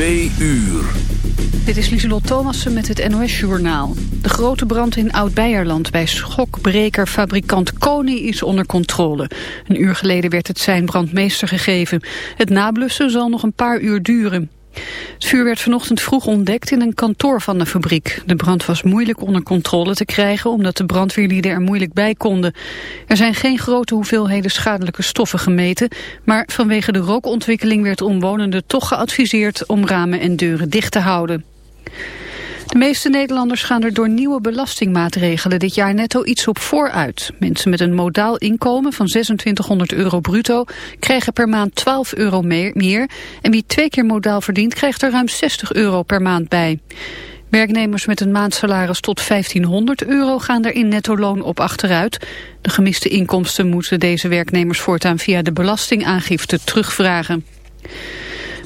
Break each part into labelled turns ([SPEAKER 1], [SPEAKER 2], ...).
[SPEAKER 1] Uur.
[SPEAKER 2] Dit is Lieselot Thomassen met het NOS-journaal. De grote brand in Oud-Beierland bij schokbrekerfabrikant Koni is onder controle. Een uur geleden werd het zijn brandmeester gegeven. Het nablussen zal nog een paar uur duren. Het vuur werd vanochtend vroeg ontdekt in een kantoor van de fabriek. De brand was moeilijk onder controle te krijgen omdat de brandweerlieden er moeilijk bij konden. Er zijn geen grote hoeveelheden schadelijke stoffen gemeten, maar vanwege de rookontwikkeling werd omwonenden toch geadviseerd om ramen en deuren dicht te houden. De meeste Nederlanders gaan er door nieuwe belastingmaatregelen dit jaar netto iets op vooruit. Mensen met een modaal inkomen van 2600 euro bruto krijgen per maand 12 euro meer. En wie twee keer modaal verdient krijgt er ruim 60 euro per maand bij. Werknemers met een maandsalaris tot 1500 euro gaan er in netto loon op achteruit. De gemiste inkomsten moeten deze werknemers voortaan via de belastingaangifte terugvragen.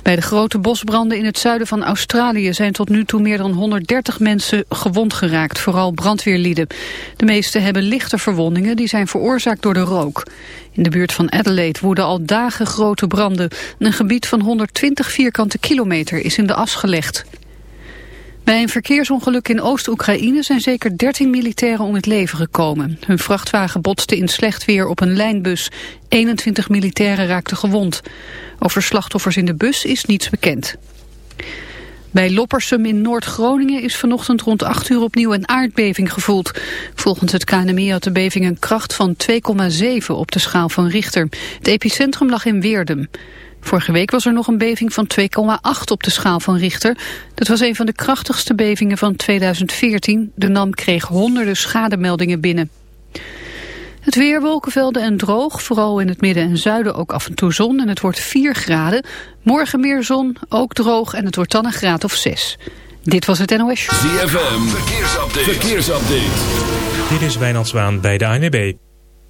[SPEAKER 2] Bij de grote bosbranden in het zuiden van Australië zijn tot nu toe meer dan 130 mensen gewond geraakt, vooral brandweerlieden. De meeste hebben lichte verwondingen, die zijn veroorzaakt door de rook. In de buurt van Adelaide woeden al dagen grote branden. Een gebied van 120 vierkante kilometer is in de as gelegd. Bij een verkeersongeluk in Oost-Oekraïne zijn zeker 13 militairen om het leven gekomen. Hun vrachtwagen botste in slecht weer op een lijnbus. 21 militairen raakten gewond. Over slachtoffers in de bus is niets bekend. Bij Loppersum in Noord-Groningen is vanochtend rond 8 uur opnieuw een aardbeving gevoeld. Volgens het KNMI had de beving een kracht van 2,7 op de schaal van Richter. Het epicentrum lag in Weerdum. Vorige week was er nog een beving van 2,8 op de schaal van Richter. Dat was een van de krachtigste bevingen van 2014. De NAM kreeg honderden schademeldingen binnen. Het weer, wolkenvelden en droog, vooral in het midden en zuiden ook af en toe zon en het wordt 4 graden. Morgen meer zon, ook droog en het wordt dan een graad of 6. Dit was het NOS Show.
[SPEAKER 1] ZFM, verkeersupdate. verkeersupdate.
[SPEAKER 3] Dit is Wijnand Zwaan bij de ANWB.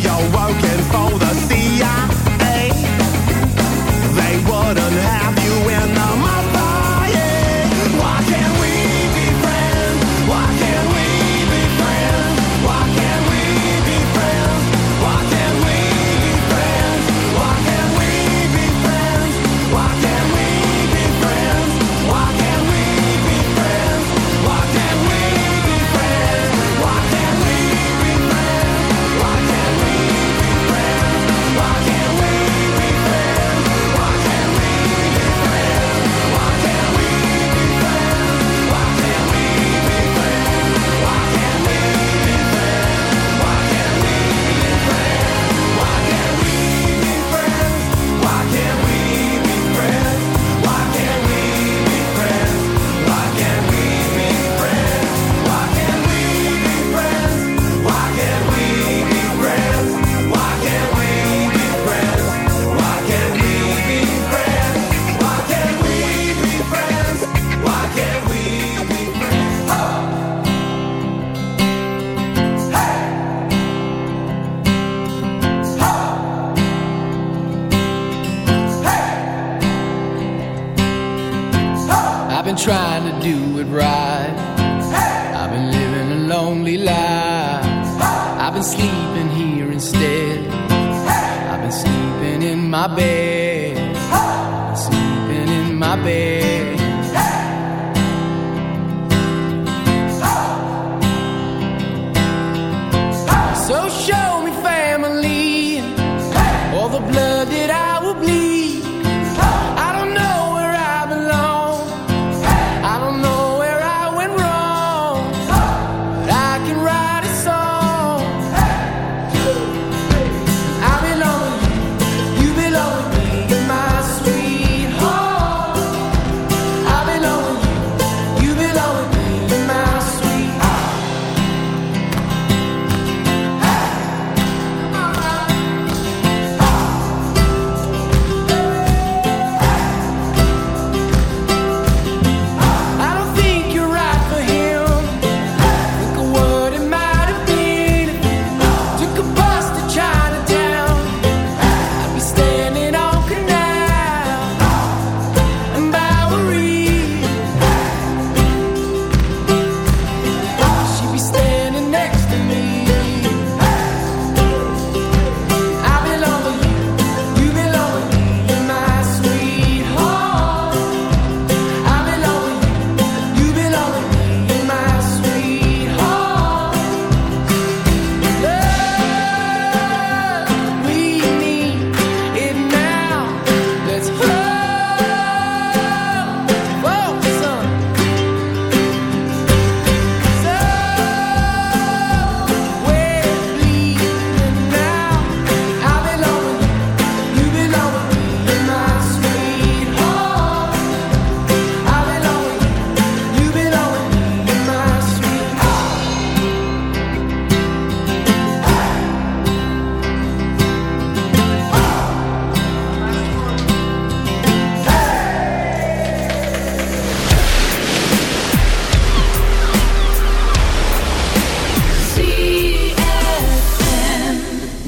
[SPEAKER 4] yo, okay.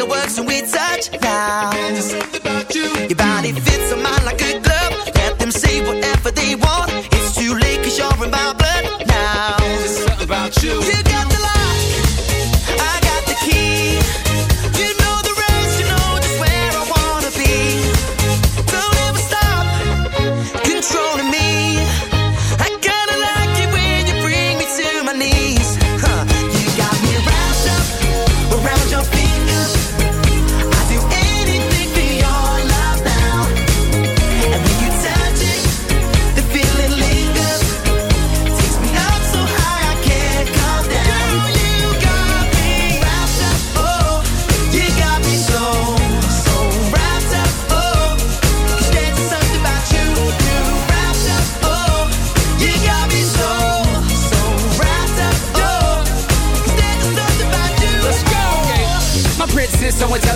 [SPEAKER 5] fireworks when we touch now.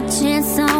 [SPEAKER 6] a chance on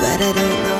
[SPEAKER 7] But I don't know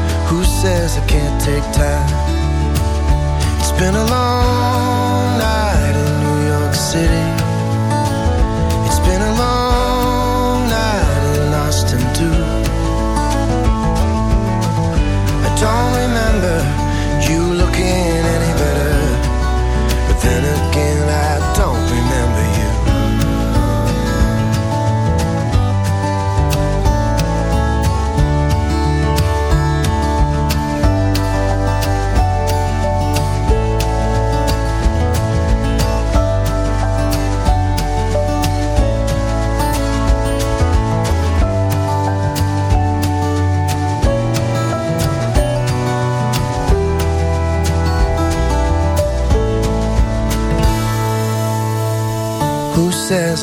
[SPEAKER 8] Who says I can't take time? It's been a long night in New York City. It's been a long night in Austin too. I don't remember you looking any better, but then again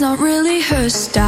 [SPEAKER 9] not
[SPEAKER 7] really her style.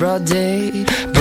[SPEAKER 8] broad day.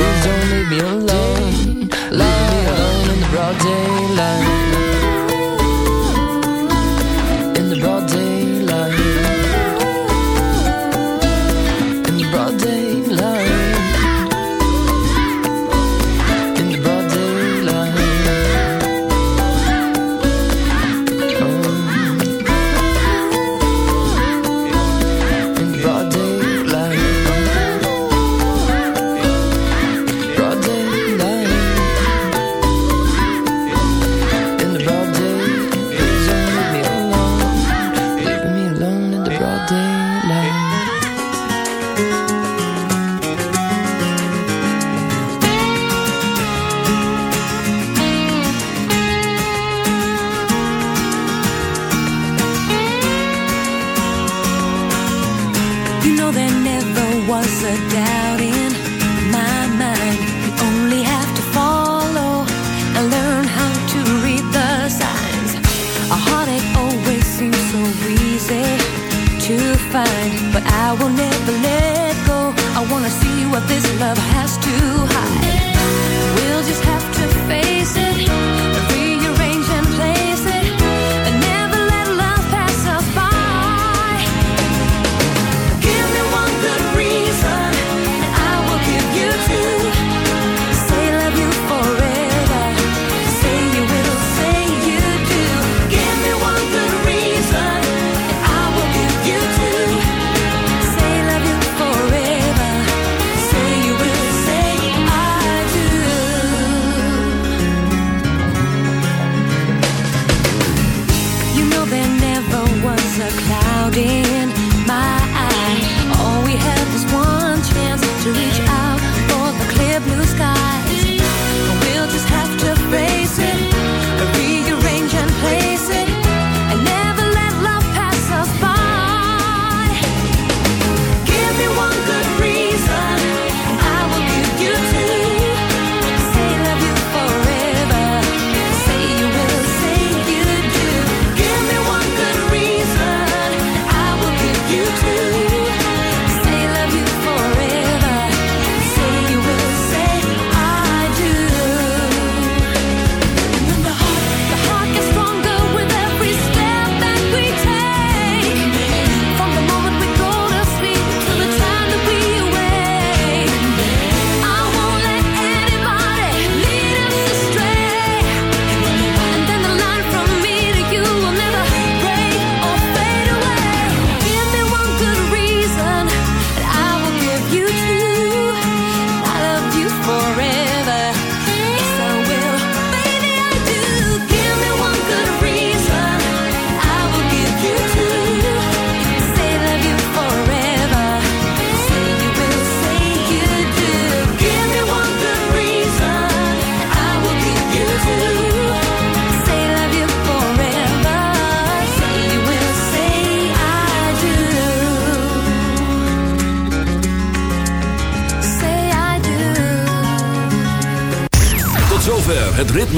[SPEAKER 10] something